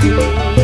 yang kecil